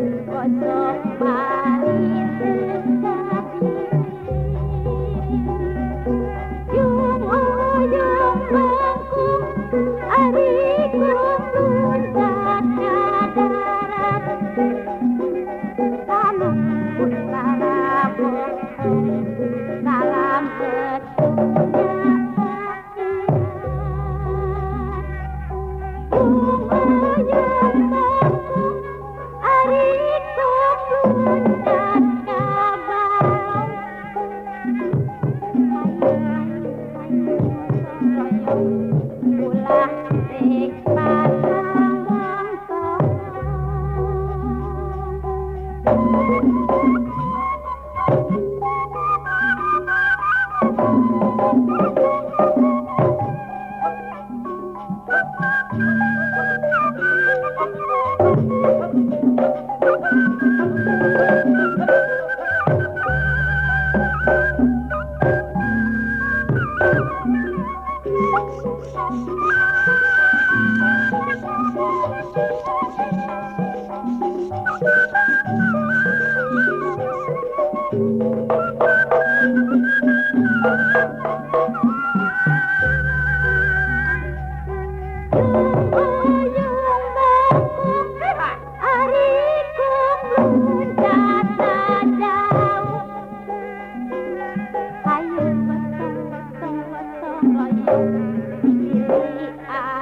Oh. 啊。